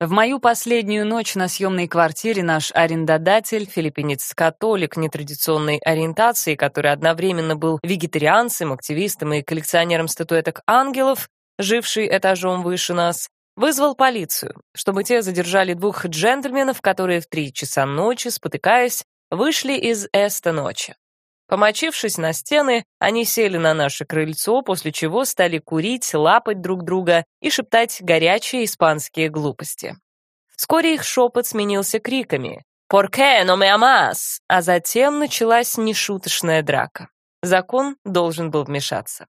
В мою последнюю ночь на съемной квартире наш арендодатель, филиппинец-католик нетрадиционной ориентации, который одновременно был вегетарианцем, активистом и коллекционером статуэток ангелов, живший этажом выше нас, вызвал полицию, чтобы те задержали двух джентльменов, которые в три часа ночи, спотыкаясь, вышли из Эста ночи. Помочившись на стены, они сели на наше крыльцо, после чего стали курить, лапать друг друга и шептать горячие испанские глупости. Вскоре их шепот сменился криками «Por qué no me amas?», а затем началась нешуточная драка. Закон должен был вмешаться.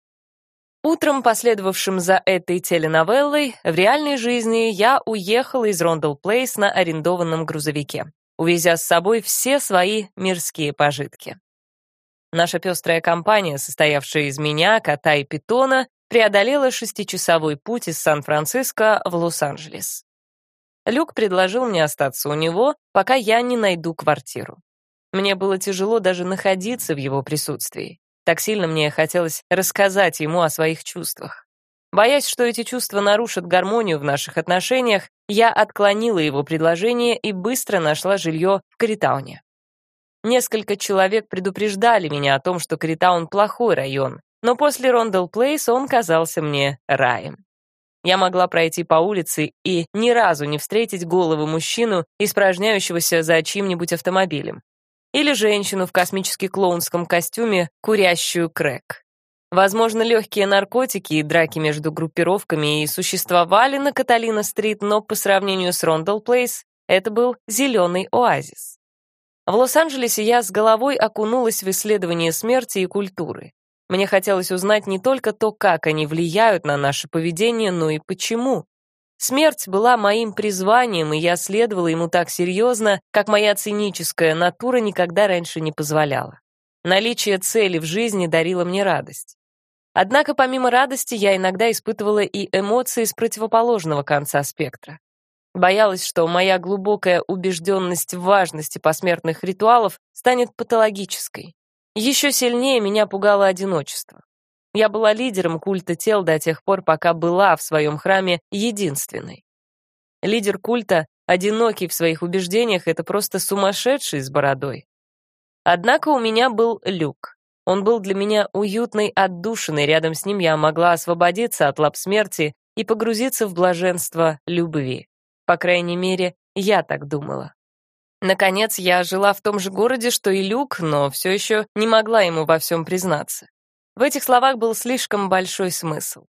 Утром, последовавшим за этой теленовеллой, в реальной жизни я уехала из Рондел Плейс на арендованном грузовике, увезя с собой все свои мирские пожитки. Наша пестрая компания, состоявшая из меня, кота и питона, преодолела шестичасовой путь из Сан-Франциско в Лос-Анджелес. Люк предложил мне остаться у него, пока я не найду квартиру. Мне было тяжело даже находиться в его присутствии. Так сильно мне хотелось рассказать ему о своих чувствах. Боясь, что эти чувства нарушат гармонию в наших отношениях, я отклонила его предложение и быстро нашла жилье в Критауне. Несколько человек предупреждали меня о том, что Критаун — плохой район, но после Рондел Плейс он казался мне раем. Я могла пройти по улице и ни разу не встретить голову мужчину, испражняющегося за чьим-нибудь автомобилем. Или женщину в космически-клоунском костюме, курящую крэк. Возможно, легкие наркотики и драки между группировками и существовали на Каталина-стрит, но по сравнению с Рондел Плейс это был зеленый оазис. В Лос-Анджелесе я с головой окунулась в исследование смерти и культуры. Мне хотелось узнать не только то, как они влияют на наше поведение, но и почему. Смерть была моим призванием, и я следовала ему так серьезно, как моя циническая натура никогда раньше не позволяла. Наличие цели в жизни дарило мне радость. Однако помимо радости я иногда испытывала и эмоции с противоположного конца спектра. Боялась, что моя глубокая убежденность в важности посмертных ритуалов станет патологической. Еще сильнее меня пугало одиночество. Я была лидером культа тел до тех пор, пока была в своем храме единственной. Лидер культа, одинокий в своих убеждениях, это просто сумасшедший с бородой. Однако у меня был люк. Он был для меня уютной отдушиной, рядом с ним я могла освободиться от лап смерти и погрузиться в блаженство любви. По крайней мере, я так думала. Наконец, я жила в том же городе, что и Люк, но все еще не могла ему во всем признаться. В этих словах был слишком большой смысл.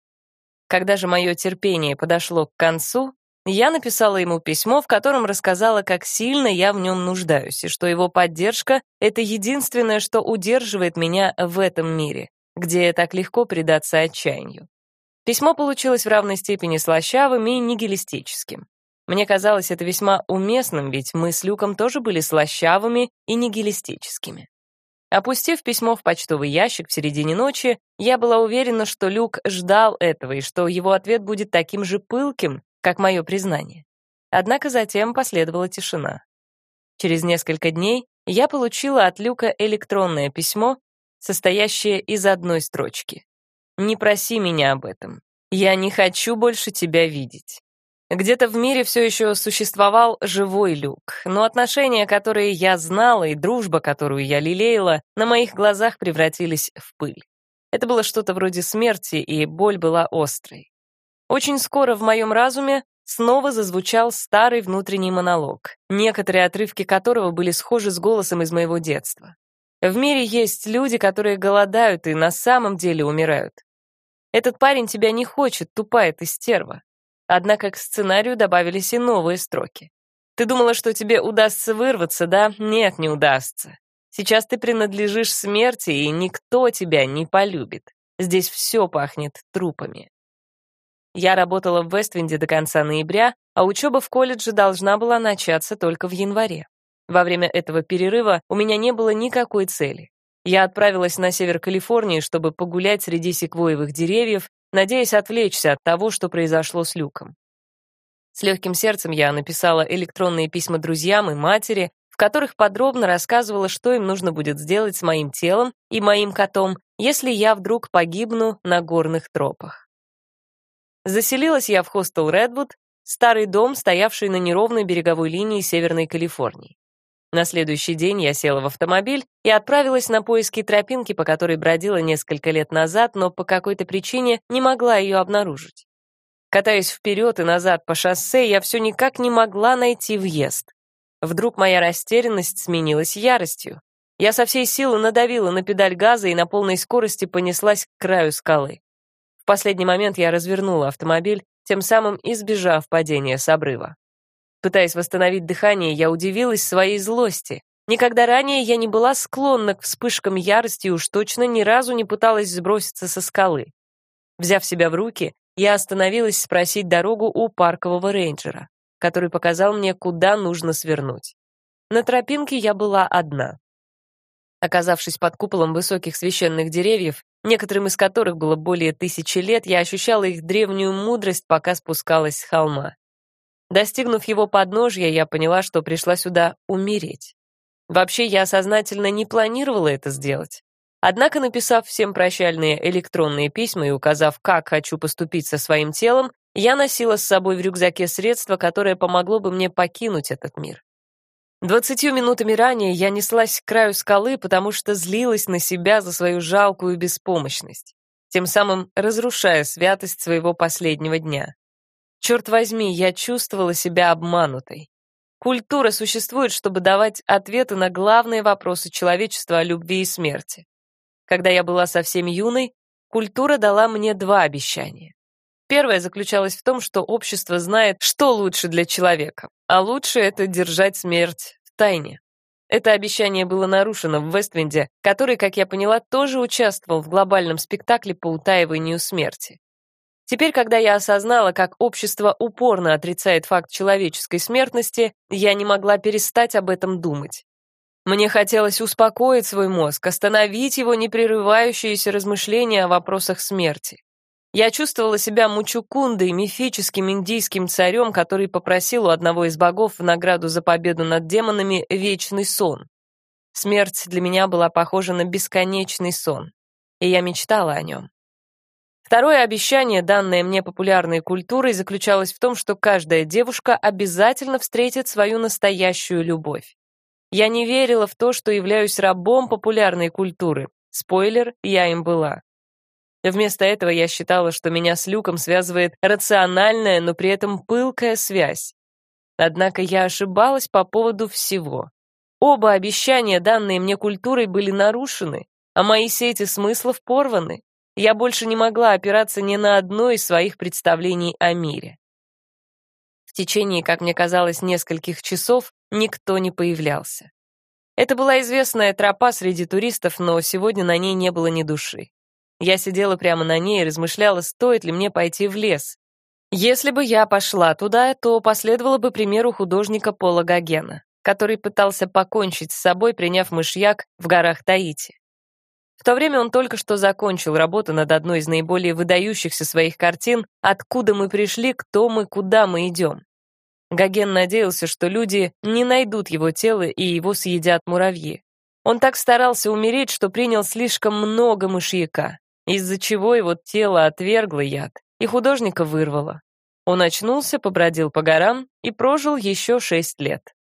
Когда же мое терпение подошло к концу, я написала ему письмо, в котором рассказала, как сильно я в нем нуждаюсь, и что его поддержка — это единственное, что удерживает меня в этом мире, где так легко предаться отчаянию. Письмо получилось в равной степени слащавым и нигилистическим. Мне казалось это весьма уместным, ведь мы с Люком тоже были слащавыми и нигилистическими. Опустив письмо в почтовый ящик в середине ночи, я была уверена, что Люк ждал этого и что его ответ будет таким же пылким, как мое признание. Однако затем последовала тишина. Через несколько дней я получила от Люка электронное письмо, состоящее из одной строчки. «Не проси меня об этом. Я не хочу больше тебя видеть. Где-то в мире все еще существовал живой люк, но отношения, которые я знала, и дружба, которую я лелеяла, на моих глазах превратились в пыль. Это было что-то вроде смерти, и боль была острой. Очень скоро в моем разуме снова зазвучал старый внутренний монолог, некоторые отрывки которого были схожи с голосом из моего детства. В мире есть люди, которые голодают и на самом деле умирают. Этот парень тебя не хочет, тупая ты стерва. Однако к сценарию добавились и новые строки. Ты думала, что тебе удастся вырваться, да? Нет, не удастся. Сейчас ты принадлежишь смерти, и никто тебя не полюбит. Здесь все пахнет трупами. Я работала в Вествинде до конца ноября, а учеба в колледже должна была начаться только в январе. Во время этого перерыва у меня не было никакой цели. Я отправилась на север Калифорнии, чтобы погулять среди секвоевых деревьев надеясь отвлечься от того, что произошло с Люком. С легким сердцем я написала электронные письма друзьям и матери, в которых подробно рассказывала, что им нужно будет сделать с моим телом и моим котом, если я вдруг погибну на горных тропах. Заселилась я в хостел Редвуд, старый дом, стоявший на неровной береговой линии Северной Калифорнии. На следующий день я села в автомобиль и отправилась на поиски тропинки, по которой бродила несколько лет назад, но по какой-то причине не могла ее обнаружить. Катаясь вперед и назад по шоссе, я все никак не могла найти въезд. Вдруг моя растерянность сменилась яростью. Я со всей силы надавила на педаль газа и на полной скорости понеслась к краю скалы. В последний момент я развернула автомобиль, тем самым избежав падения с обрыва. Пытаясь восстановить дыхание, я удивилась своей злости. Никогда ранее я не была склонна к вспышкам ярости и уж точно ни разу не пыталась сброситься со скалы. Взяв себя в руки, я остановилась спросить дорогу у паркового рейнджера, который показал мне, куда нужно свернуть. На тропинке я была одна. Оказавшись под куполом высоких священных деревьев, некоторым из которых было более тысячи лет, я ощущала их древнюю мудрость, пока спускалась с холма. Достигнув его подножья, я поняла, что пришла сюда умереть. Вообще, я сознательно не планировала это сделать. Однако, написав всем прощальные электронные письма и указав, как хочу поступить со своим телом, я носила с собой в рюкзаке средство, которое помогло бы мне покинуть этот мир. Двадцатью минутами ранее я неслась к краю скалы, потому что злилась на себя за свою жалкую беспомощность, тем самым разрушая святость своего последнего дня. Черт возьми, я чувствовала себя обманутой. Культура существует, чтобы давать ответы на главные вопросы человечества о любви и смерти. Когда я была совсем юной, культура дала мне два обещания. Первое заключалось в том, что общество знает, что лучше для человека, а лучше это держать смерть в тайне. Это обещание было нарушено в Вествинде, который, как я поняла, тоже участвовал в глобальном спектакле по утаиванию смерти. Теперь, когда я осознала, как общество упорно отрицает факт человеческой смертности, я не могла перестать об этом думать. Мне хотелось успокоить свой мозг, остановить его непрерывающиеся размышления о вопросах смерти. Я чувствовала себя Мучукундой, мифическим индийским царем, который попросил у одного из богов в награду за победу над демонами вечный сон. Смерть для меня была похожа на бесконечный сон, и я мечтала о нем. Второе обещание, данное мне популярной культурой, заключалось в том, что каждая девушка обязательно встретит свою настоящую любовь. Я не верила в то, что являюсь рабом популярной культуры. Спойлер, я им была. Вместо этого я считала, что меня с Люком связывает рациональная, но при этом пылкая связь. Однако я ошибалась по поводу всего. Оба обещания, данные мне культурой, были нарушены, а мои сети смыслов порваны. Я больше не могла опираться ни на одно из своих представлений о мире. В течение, как мне казалось, нескольких часов никто не появлялся. Это была известная тропа среди туристов, но сегодня на ней не было ни души. Я сидела прямо на ней и размышляла, стоит ли мне пойти в лес. Если бы я пошла туда, то последовала бы примеру художника Пола Гогена, который пытался покончить с собой, приняв мышьяк в горах Таити. В то время он только что закончил работу над одной из наиболее выдающихся своих картин «Откуда мы пришли, кто мы, куда мы идем». Гоген надеялся, что люди не найдут его тело и его съедят муравьи. Он так старался умереть, что принял слишком много мышьяка, из-за чего его тело отвергло яд, и художника вырвало. Он очнулся, побродил по горам и прожил еще шесть лет.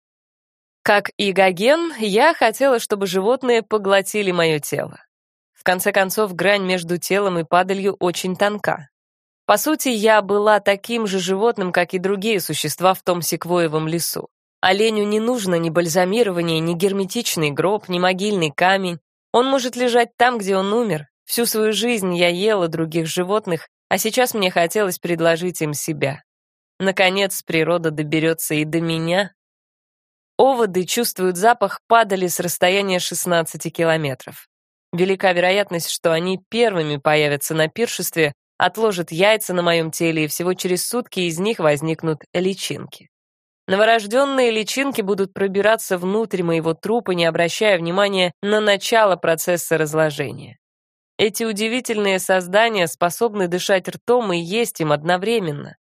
Как и Гоген, я хотела, чтобы животные поглотили мое тело. Конце концов, грань между телом и падалью очень тонка. По сути, я была таким же животным, как и другие существа в том секвоевом лесу. Оленю не нужно ни бальзамирование, ни герметичный гроб, ни могильный камень. Он может лежать там, где он умер. Всю свою жизнь я ела других животных, а сейчас мне хотелось предложить им себя. Наконец, природа доберется и до меня. Оводы чувствуют запах падали с расстояния 16 километров. Велика вероятность, что они первыми появятся на пиршестве, отложат яйца на моем теле, и всего через сутки из них возникнут личинки. Новорожденные личинки будут пробираться внутрь моего трупа, не обращая внимания на начало процесса разложения. Эти удивительные создания способны дышать ртом и есть им одновременно.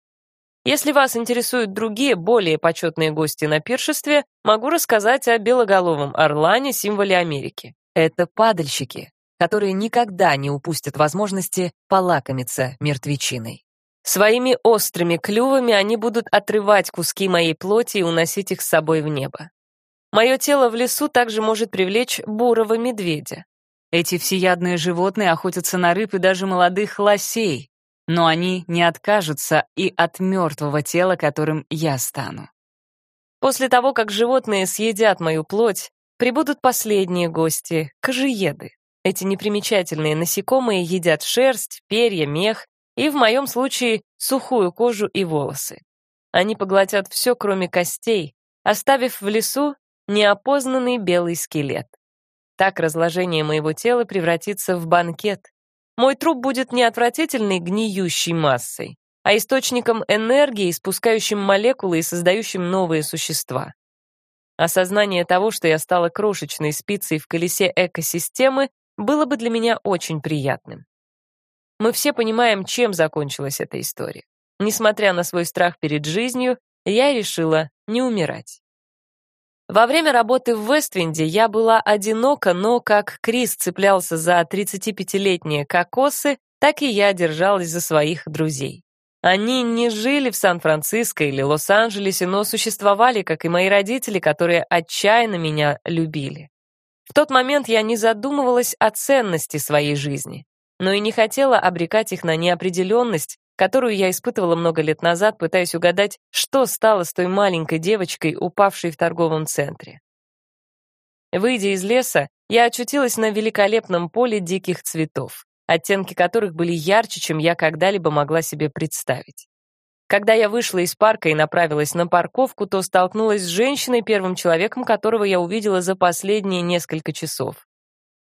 Если вас интересуют другие, более почетные гости на пиршестве, могу рассказать о белоголовом орлане, символе Америки. Это падальщики, которые никогда не упустят возможности полакомиться мертвечиной. Своими острыми клювами они будут отрывать куски моей плоти и уносить их с собой в небо. Мое тело в лесу также может привлечь бурого медведя. Эти всеядные животные охотятся на рыб и даже молодых лосей, но они не откажутся и от мертвого тела, которым я стану. После того, как животные съедят мою плоть, прибудут последние гости — кожиеды. Эти непримечательные насекомые едят шерсть, перья, мех и, в моем случае, сухую кожу и волосы. Они поглотят все, кроме костей, оставив в лесу неопознанный белый скелет. Так разложение моего тела превратится в банкет. Мой труп будет не отвратительной гниющей массой, а источником энергии, спускающим молекулы и создающим новые существа. Осознание того, что я стала крошечной спицей в колесе экосистемы, было бы для меня очень приятным. Мы все понимаем, чем закончилась эта история. Несмотря на свой страх перед жизнью, я решила не умирать. Во время работы в Вествинде я была одинока, но как Крис цеплялся за 35-летние кокосы, так и я держалась за своих друзей. Они не жили в Сан-Франциско или Лос-Анджелесе, но существовали, как и мои родители, которые отчаянно меня любили. В тот момент я не задумывалась о ценности своей жизни, но и не хотела обрекать их на неопределенность, которую я испытывала много лет назад, пытаясь угадать, что стало с той маленькой девочкой, упавшей в торговом центре. Выйдя из леса, я очутилась на великолепном поле диких цветов, оттенки которых были ярче, чем я когда-либо могла себе представить. Когда я вышла из парка и направилась на парковку, то столкнулась с женщиной, первым человеком которого я увидела за последние несколько часов.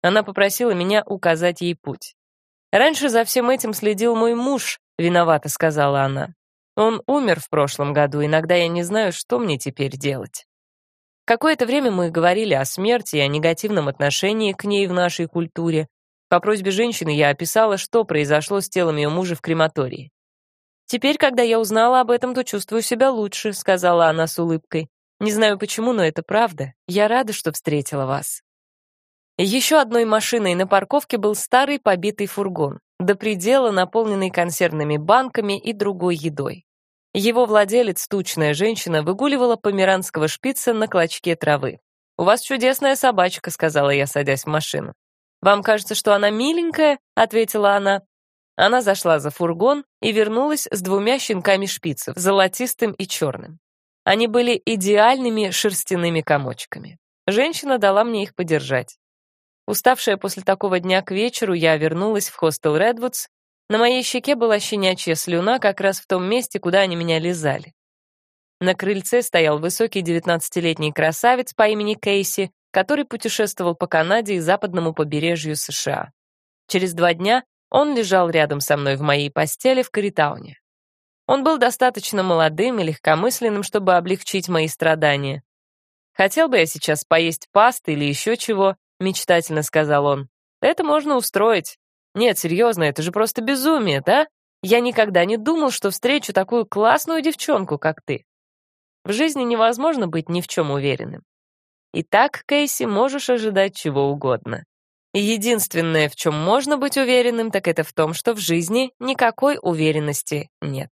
Она попросила меня указать ей путь. Раньше за всем этим следил мой муж, виновата сказала она. Он умер в прошлом году, иногда я не знаю, что мне теперь делать. Какое-то время мы говорили о смерти и о негативном отношении к ней в нашей культуре. По просьбе женщины я описала, что произошло с телом ее мужа в крематории. «Теперь, когда я узнала об этом, то чувствую себя лучше», — сказала она с улыбкой. «Не знаю почему, но это правда. Я рада, что встретила вас». Еще одной машиной на парковке был старый побитый фургон, до предела наполненный консервными банками и другой едой. Его владелец, тучная женщина, выгуливала померанского шпица на клочке травы. «У вас чудесная собачка», — сказала я, садясь в машину. «Вам кажется, что она миленькая?» — ответила она. Она зашла за фургон и вернулась с двумя щенками шпицев, золотистым и черным. Они были идеальными шерстяными комочками. Женщина дала мне их подержать. Уставшая после такого дня к вечеру, я вернулась в хостел Редвудс. На моей щеке была щенячья слюна как раз в том месте, куда они меня лизали. На крыльце стоял высокий девятнадцатилетний красавец по имени Кейси, который путешествовал по Канаде и западному побережью США. Через два дня он лежал рядом со мной в моей постели в Каритауне. Он был достаточно молодым и легкомысленным, чтобы облегчить мои страдания. Хотел бы я сейчас поесть пасты или еще чего, мечтательно сказал он. Это можно устроить. Нет, серьезно, это же просто безумие, да? Я никогда не думал, что встречу такую классную девчонку, как ты. В жизни невозможно быть ни в чем уверенным. Итак, Кейси, можешь ожидать чего угодно. единственное, в чем можно быть уверенным, так это в том, что в жизни никакой уверенности нет.